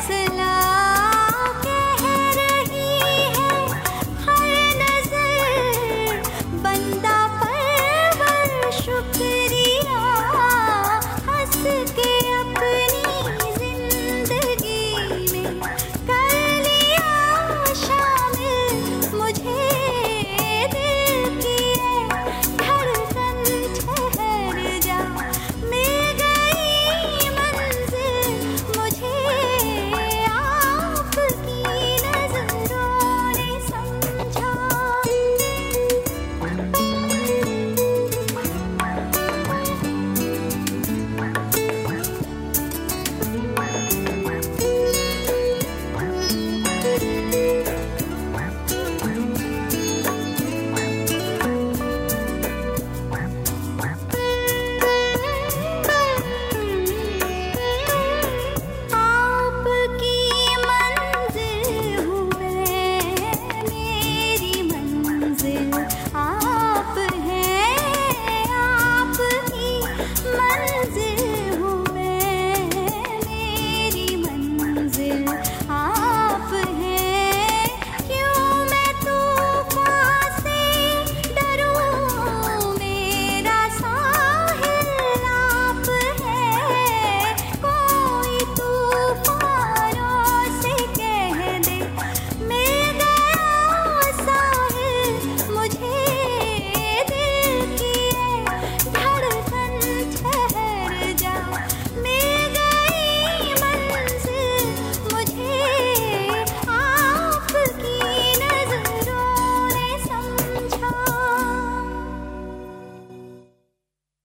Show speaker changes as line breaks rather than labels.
se la is it?